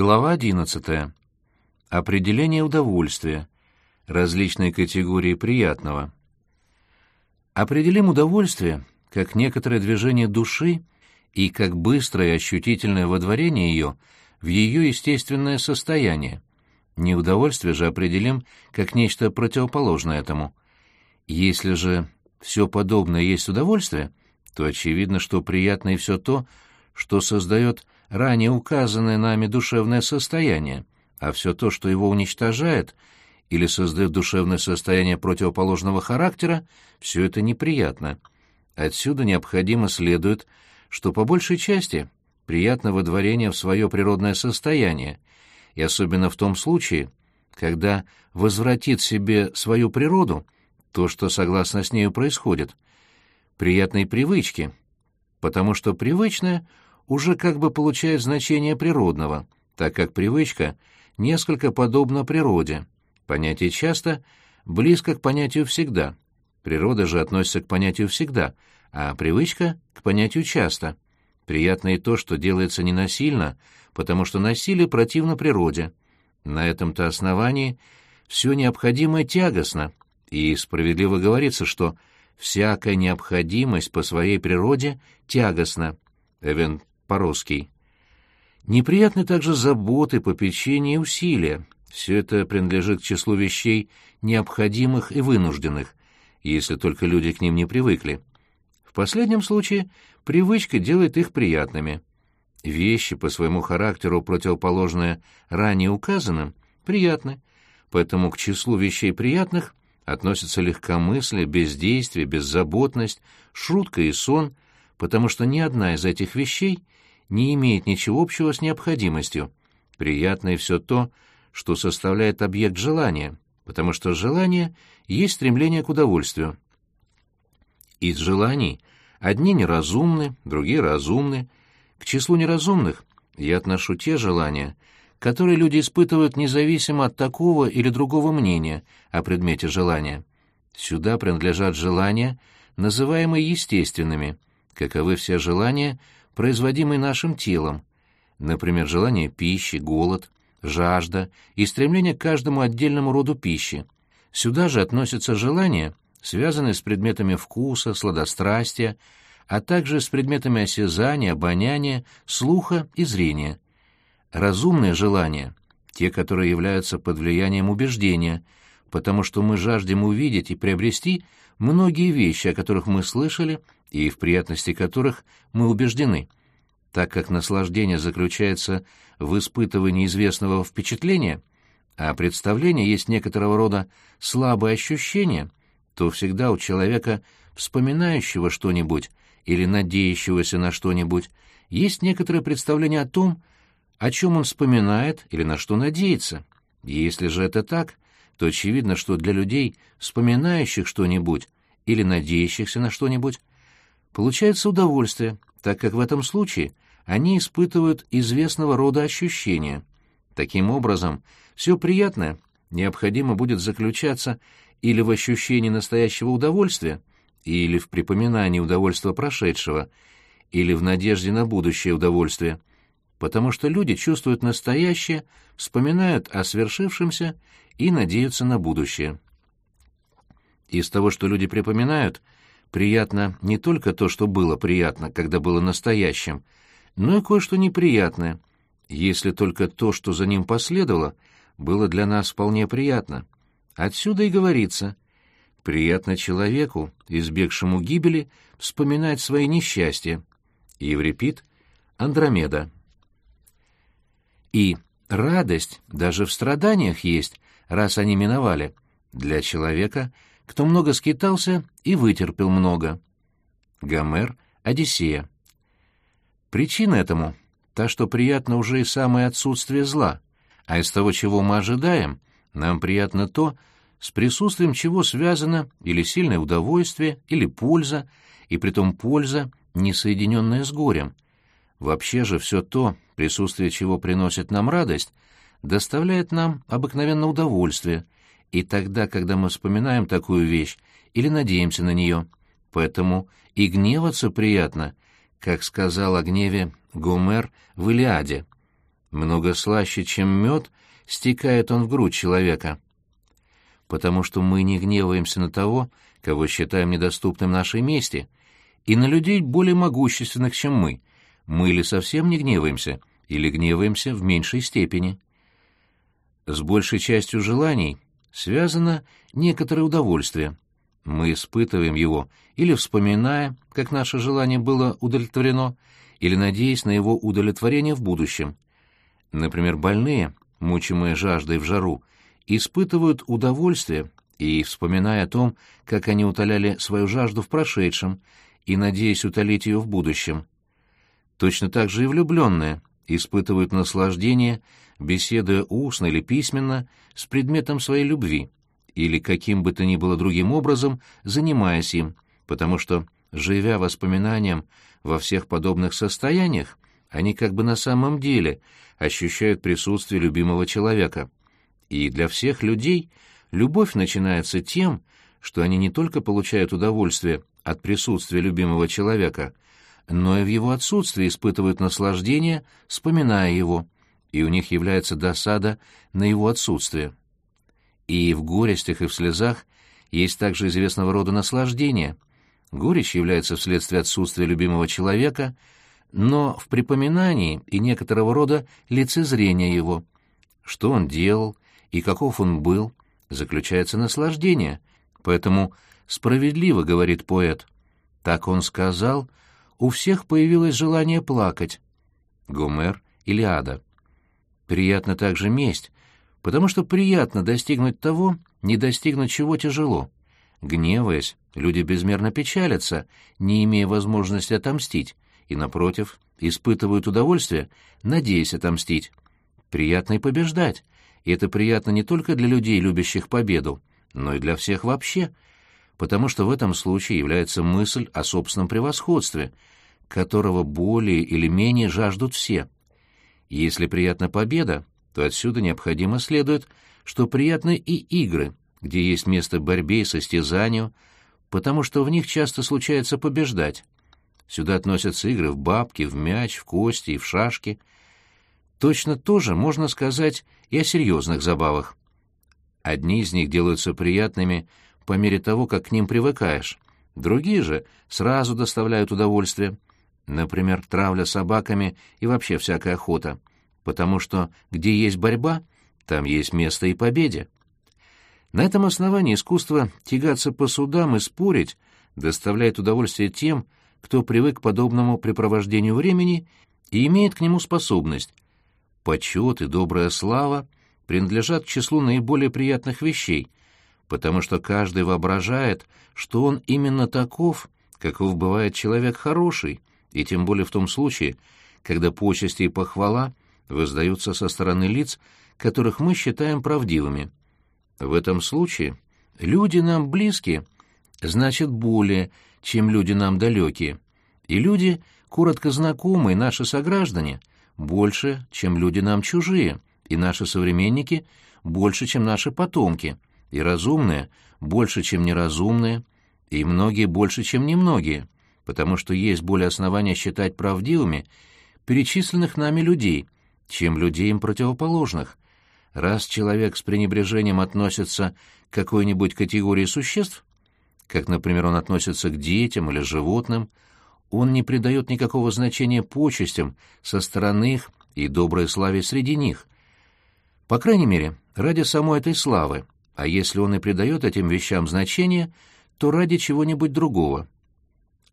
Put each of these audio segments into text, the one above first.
Глава 11. Определение удовольствия. Различные категории приятного. Определим удовольствие как некоторое движение души и как быстрое ощутительное водворение ее в ее естественное состояние. Неудовольствие же определим как нечто противоположное этому. Если же все подобное есть удовольствие, то очевидно, что приятно и все то, что создает ранее указанное нами душевное состояние, а все то, что его уничтожает или создает душевное состояние противоположного характера, все это неприятно. Отсюда необходимо следует, что по большей части приятно водворение в свое природное состояние, и особенно в том случае, когда возвратит себе свою природу то, что согласно с нею происходит, приятные привычки, потому что привычное — уже как бы получает значение природного, так как привычка несколько подобна природе. Понятие «часто» близко к понятию «всегда». Природа же относится к понятию «всегда», а привычка — к понятию «часто». Приятно и то, что делается не насильно, потому что насилие противно природе. На этом-то основании все необходимое тягостно, и справедливо говорится, что всякая необходимость по своей природе тягостна. Эвен по-русски. Неприятны также заботы, попечения и усилия. Все это принадлежит к числу вещей необходимых и вынужденных, если только люди к ним не привыкли. В последнем случае привычка делает их приятными. Вещи, по своему характеру противоположные ранее указанным, приятны, поэтому к числу вещей приятных относятся легкомыслие, бездействие, беззаботность, шутка и сон, потому что ни одна из этих вещей — не имеет ничего общего с необходимостью. Приятно и все то, что составляет объект желания, потому что желание есть стремление к удовольствию. Из желаний одни неразумны, другие разумны. К числу неразумных я отношу те желания, которые люди испытывают независимо от такого или другого мнения о предмете желания. Сюда принадлежат желания, называемые естественными, каковы все желания — производимый нашим телом, например, желание пищи, голод, жажда и стремление к каждому отдельному роду пищи. Сюда же относятся желания, связанные с предметами вкуса, сладострастия, а также с предметами осязания, обоняния, слуха и зрения. Разумные желания — те, которые являются под влиянием убеждения, потому что мы жаждем увидеть и приобрести многие вещи, о которых мы слышали и в приятности которых мы убеждены. Так как наслаждение заключается в испытывании известного впечатления, а представление есть некоторого рода слабое ощущение, то всегда у человека, вспоминающего что-нибудь или надеющегося на что-нибудь, есть некоторое представление о том, о чем он вспоминает или на что надеется. Если же это так, то очевидно, что для людей, вспоминающих что-нибудь или надеющихся на что-нибудь, получается удовольствие, так как в этом случае они испытывают известного рода ощущения. Таким образом, все приятное необходимо будет заключаться или в ощущении настоящего удовольствия, или в припоминании удовольствия прошедшего, или в надежде на будущее удовольствие, потому что люди чувствуют настоящее, вспоминают о свершившемся и надеются на будущее. Из того, что люди припоминают – Приятно не только то, что было приятно, когда было настоящим, но и кое-что неприятное, если только то, что за ним последовало, было для нас вполне приятно. Отсюда и говорится, приятно человеку, избегшему гибели, вспоминать свои несчастья. Еврипид, Андромеда. И радость даже в страданиях есть, раз они миновали. Для человека — кто много скитался и вытерпел много. Гомер, Одиссея. Причина этому — та, что приятно уже и самое отсутствие зла, а из того, чего мы ожидаем, нам приятно то, с присутствием чего связано или сильное удовольствие, или польза, и притом польза, не соединенная с горем. Вообще же все то, присутствие чего приносит нам радость, доставляет нам обыкновенно удовольствие — и тогда, когда мы вспоминаем такую вещь или надеемся на нее. Поэтому и гневаться приятно, как сказал о гневе Гомер в Илиаде. много слаще, чем мед, стекает он в грудь человека. Потому что мы не гневаемся на того, кого считаем недоступным нашей мести, и на людей более могущественных, чем мы. Мы или совсем не гневаемся, или гневаемся в меньшей степени. С большей частью желаний связано некоторое удовольствие. Мы испытываем его, или вспоминая, как наше желание было удовлетворено, или надеясь на его удовлетворение в будущем. Например, больные, мучимые жаждой в жару, испытывают удовольствие и, вспоминая о том, как они утоляли свою жажду в прошедшем и надеясь утолить ее в будущем. Точно так же и влюбленные испытывают наслаждение, беседуя устно или письменно с предметом своей любви или каким бы то ни было другим образом занимаясь им, потому что, живя воспоминанием во всех подобных состояниях, они как бы на самом деле ощущают присутствие любимого человека. И для всех людей любовь начинается тем, что они не только получают удовольствие от присутствия любимого человека, но и в его отсутствии испытывают наслаждение, вспоминая его, и у них является досада на его отсутствие. И в горестях и в слезах есть также известного рода наслаждение. Горечь является вследствие отсутствия любимого человека, но в припоминании и некоторого рода лицезрения его. Что он делал и каков он был, заключается наслаждение. Поэтому справедливо, говорит поэт. Так он сказал, у всех появилось желание плакать. Гомер, Илиада. Приятно также месть, потому что приятно достигнуть того, не достигнуть чего тяжело. Гневаясь, люди безмерно печалятся, не имея возможности отомстить, и, напротив, испытывают удовольствие, надеясь отомстить. Приятно и побеждать, и это приятно не только для людей, любящих победу, но и для всех вообще, потому что в этом случае является мысль о собственном превосходстве, которого более или менее жаждут все. Если приятна победа, то отсюда необходимо следует, что приятны и игры, где есть место борьбе и состязанию, потому что в них часто случается побеждать. Сюда относятся игры в бабки, в мяч, в кости и в шашки. Точно то же можно сказать и о серьезных забавах. Одни из них делаются приятными по мере того, как к ним привыкаешь, другие же сразу доставляют удовольствие. Например, травля собаками и вообще всякая охота потому что где есть борьба, там есть место и победе. На этом основании искусство тягаться по судам и спорить доставляет удовольствие тем, кто привык к подобному препровождению времени и имеет к нему способность. Почет и добрая слава принадлежат к числу наиболее приятных вещей, потому что каждый воображает, что он именно таков, каков бывает человек хороший, и тем более в том случае, когда почести и похвала — воздаются со стороны лиц, которых мы считаем правдивыми. В этом случае люди нам близкие, значит более, чем люди нам далекие, и люди, коротко знакомые, наши сограждане, больше, чем люди нам чужие, и наши современники больше, чем наши потомки, и разумные больше, чем неразумные, и многие больше, чем немногие, потому что есть более основания считать правдивыми перечисленных нами людей — чем людей им противоположных. Раз человек с пренебрежением относится к какой-нибудь категории существ, как, например, он относится к детям или животным, он не придает никакого значения почестям со стороны их и доброй славе среди них. По крайней мере, ради самой этой славы, а если он и придает этим вещам значение, то ради чего-нибудь другого.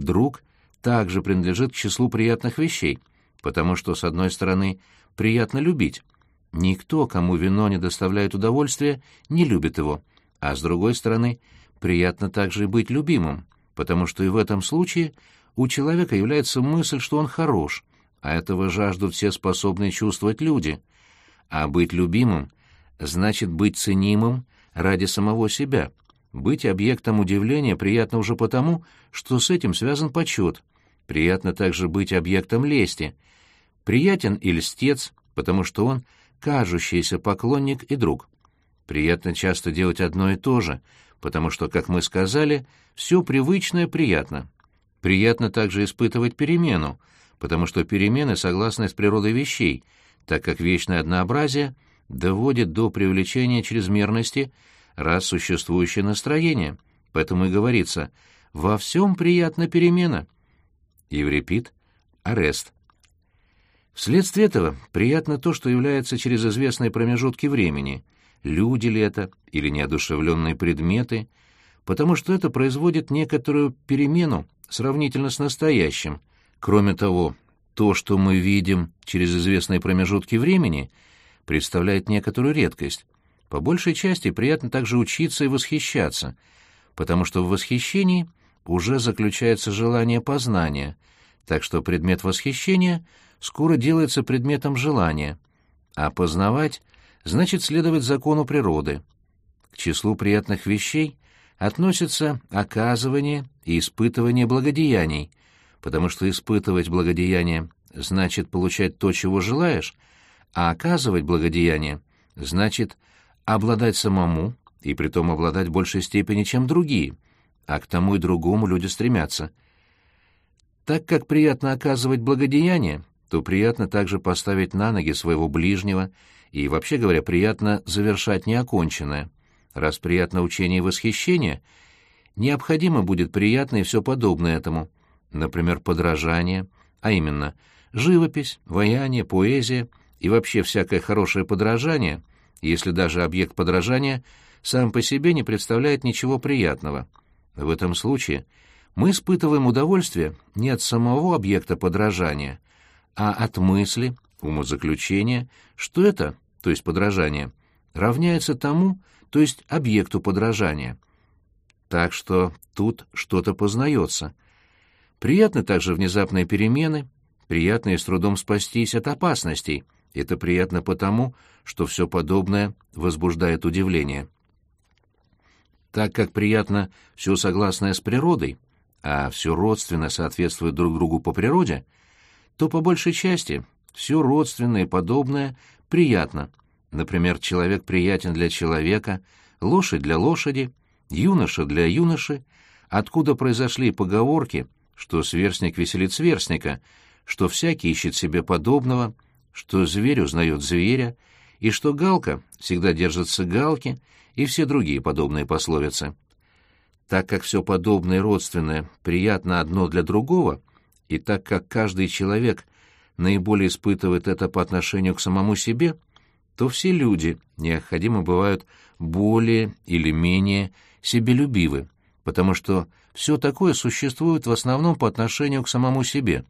Друг также принадлежит к числу приятных вещей, потому что, с одной стороны, приятно любить. Никто, кому вино не доставляет удовольствия, не любит его. А с другой стороны, приятно также и быть любимым, потому что и в этом случае у человека является мысль, что он хорош, а этого жаждут все способные чувствовать люди. А быть любимым значит быть ценимым ради самого себя. Быть объектом удивления приятно уже потому, что с этим связан почет. Приятно также быть объектом лести — Приятен и льстец, потому что он кажущийся поклонник и друг. Приятно часто делать одно и то же, потому что, как мы сказали, все привычное приятно. Приятно также испытывать перемену, потому что перемены согласны с природой вещей, так как вечное однообразие доводит до привлечения чрезмерности раз существующее настроение, поэтому и говорится «во всем приятна перемена». Еврипид — арест. Вследствие этого приятно то, что является через известные промежутки времени, люди ли это или неодушевленные предметы, потому что это производит некоторую перемену сравнительно с настоящим. Кроме того, то, что мы видим через известные промежутки времени, представляет некоторую редкость. По большей части приятно также учиться и восхищаться, потому что в восхищении уже заключается желание познания, так что предмет восхищения скоро делается предметом желания, а познавать значит следовать закону природы. К числу приятных вещей относятся оказывание и испытывание благодеяний, потому что испытывать благодеяние значит получать то, чего желаешь, а оказывать благодеяние значит обладать самому, и притом обладать в большей степени, чем другие, а к тому и другому люди стремятся. Так как приятно оказывать благодеяние, то приятно также поставить на ноги своего ближнего, и, вообще говоря, приятно завершать неоконченное. Раз приятно учение и восхищение, необходимо будет приятно и все подобное этому, например, подражание, а именно живопись, ваяние, поэзия и вообще всякое хорошее подражание, если даже объект подражания сам по себе не представляет ничего приятного. В этом случае мы испытываем удовольствие не от самого объекта подражания, а от мысли, умозаключения, что это, то есть подражание, равняется тому, то есть объекту подражания. Так что тут что-то познается. Приятны также внезапные перемены, приятно и с трудом спастись от опасностей. Это приятно потому, что все подобное возбуждает удивление. Так как приятно все согласное с природой, а все родственно соответствует друг другу по природе — то по большей части все родственное и подобное приятно. Например, человек приятен для человека, лошадь для лошади, юноша для юноши, откуда произошли поговорки, что сверстник веселит сверстника, что всякий ищет себе подобного, что зверь узнает зверя, и что галка всегда держится галки, и все другие подобные пословицы. Так как все подобное и родственное приятно одно для другого, и так как каждый человек наиболее испытывает это по отношению к самому себе, то все люди необходимо бывают более или менее себелюбивы, потому что все такое существует в основном по отношению к самому себе.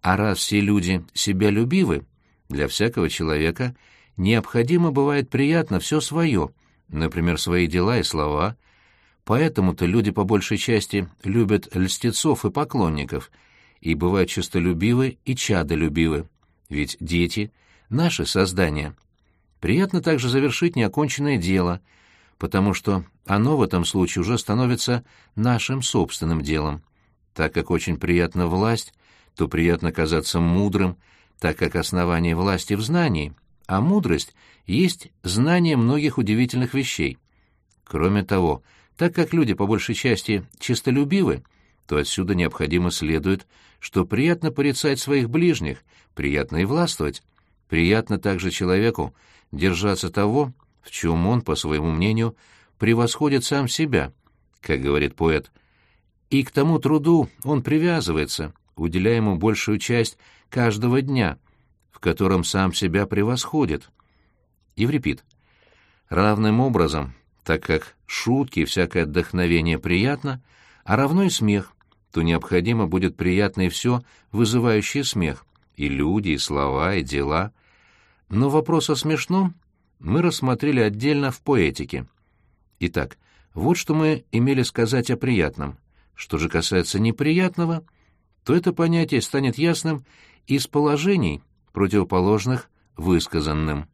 А раз все люди себялюбивы, для всякого человека необходимо бывает приятно все свое, например, свои дела и слова, поэтому-то люди по большей части любят льстецов и поклонников — и бывают честолюбивы и чадолюбивы, ведь дети — наши создания. Приятно также завершить неоконченное дело, потому что оно в этом случае уже становится нашим собственным делом. Так как очень приятна власть, то приятно казаться мудрым, так как основание власти в знании, а мудрость есть знание многих удивительных вещей. Кроме того, так как люди по большей части честолюбивы, то отсюда необходимо следует, что приятно порицать своих ближних, приятно и властвовать. Приятно также человеку держаться того, в чем он, по своему мнению, превосходит сам себя, как говорит поэт. И к тому труду он привязывается, уделяя ему большую часть каждого дня, в котором сам себя превосходит. Еврипид. Равным образом, так как шутки и всякое отдохновение приятно, а равно и смех, то необходимо будет приятно и все, вызывающее смех, и люди, и слова, и дела. Но вопрос о смешном мы рассмотрели отдельно в поэтике. Итак, вот что мы имели сказать о приятном. Что же касается неприятного, то это понятие станет ясным из положений, противоположных высказанным.